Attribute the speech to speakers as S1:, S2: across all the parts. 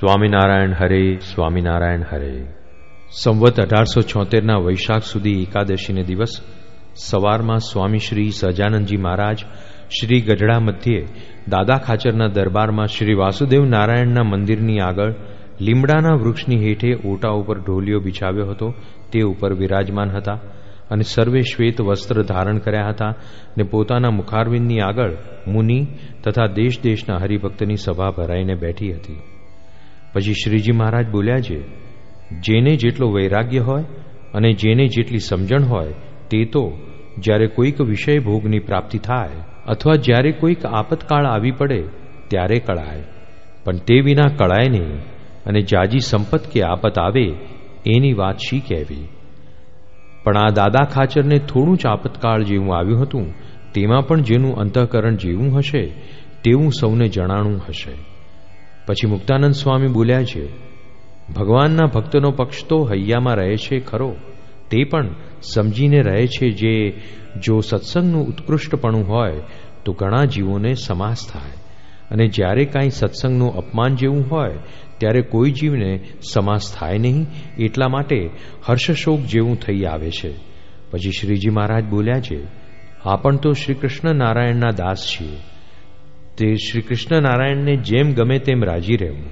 S1: સ્વામિનારાયણ હરે સ્વામિનારાયણ હરે. સંવત અઢારસો છોતેરના વૈશાખ સુધી એકાદશીને દિવસ સવારમાં સ્વામી શ્રી સહજાનંદજી મહારાજ શ્રી ગઢડા મધ્યે દાદા ખાચરના દરબારમાં શ્રી વાસુદેવ નારાયણના મંદિરની આગળ લીમડાના વૃક્ષની હેઠે ઓટા ઉપર ઢોલિયો બિછાવ્યો હતો. તે ઉપર વિરાજમાન હતા અને સર્વે શ્વેત વસ્ત્ર ધારણ કર્યા હતા ને પોતાના મુખારવિંદની આગળ મુનિ તથા દેશ દેશના હરિભક્તની સભા ભરાઈને બેઠી હતી. પછી શ્રીજી મહારાજ બોલ્યા છે, જેને જેટલો વૈરાગ્ય હોય અને જેને જેટલી સમજણ હોય તે તો જ્યારે કોઈક વિષય ભોગની પ્રાપ્તિ થાય અથવા જ્યારે કોઈક આપતકાળ આવી પડે ત્યારે કળાય. પણ તે વિના કળાય નહીં અને જાજી સંપત કે આપત આવે એની વાત શી કહેવી? પણ આ દાદા ખાચરને થોડું જ આપતકાળ જેવું આવ્યું હતું, તેમાં પણ જેનું અંતઃકરણ જેવું હશે તેવું સૌને જણાણું હશે. પછી મુક્તાનંદ સ્વામી બોલ્યા છે, ભગવાનના ભક્તનો પક્ષ તો હૈયામાં રહે છે ખરો. તે પણ સમજીને રહે છે જે, જો સત્સંગનું ઉત્કૃષ્ટપણું હોય, તો ઘણા જીવોને સમાસ થાય. અને જ્યારે કાંઈ સત્સંગનું અપમાન જેવું હોય, ત્યારે કોઈ જીવને સમાસ થાય નહીં. એટલા માટે હર્ષશોક જેવું થઈ આવે છે. પછી શ્રીજી મહારાજ બોલ્યા છે આપણ તો શ્રી કૃષ્ણ નારાયણના દાસ છીએ. તે શ્રી કૃષ્ણ નારાયણને જેમ ગમે તેમ રાજી રહેવું.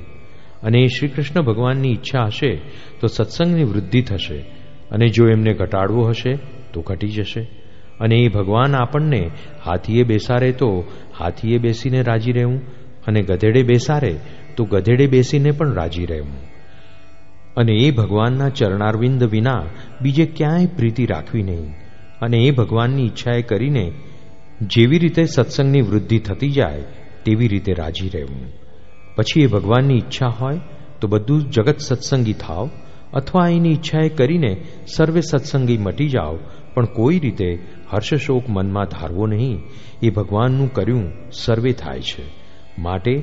S1: અને શ્રી કૃષ્ણ ભગવાનની ઈચ્છા હશે તો સત્સંગની વૃદ્ધિ થશે અને જો એમને ઘટાડવો હશે તો ઘટી જશે. અને એ ભગવાન આપણને હાથીએ બેસારે તો હાથીએ બેસીને રાજી રહેવું અને ગધેડે બેસારે તો ગધેડે બેસીને પણ રાજી રહેવું. અને એ ભગવાનના ચરણારવિંદ વિના બીજે ક્યાંય પ્રીતિ રાખવી નહીં. અને એ ભગવાનની ઈચ્છાએ કરીને જેવી રીતે સત્સંગની વૃદ્ધિ થતી જાય, તેવી રીતે રાજી રહેવું. પછી એ ભગવાનની ઈચ્છા હોય, તો બધું જગત સત્સંગી થાવ, અથવા એની ઈચ્છાએ કરીને સર્વે સત્સંગી મટી જાઓ પણ કોઈ રીતે હર્ષશોક મનમાં ધારવો નહીં. એ ભગવાનનું કર્યું સર્વે થાય છે. માટે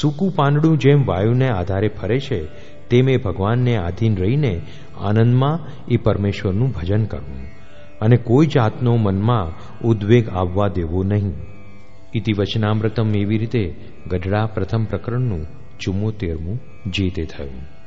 S1: સૂકું પાંદડું જેમ વાયુને આધારે ફરે છે, તેમ એ ભગવાનને આધીન રહીને આનંદમાં એ પરમેશ્વરનું ભજન કરવું. અને કોઈ જાતનો મનમાં ઉદ્વેગ આવવા દેવો નહીં. ઇતિ વચનામૃતમ એવી રીતે ગઢડા પ્રથમ પ્રકરણનું ચુમ્મોતેરમું જે તે થયું.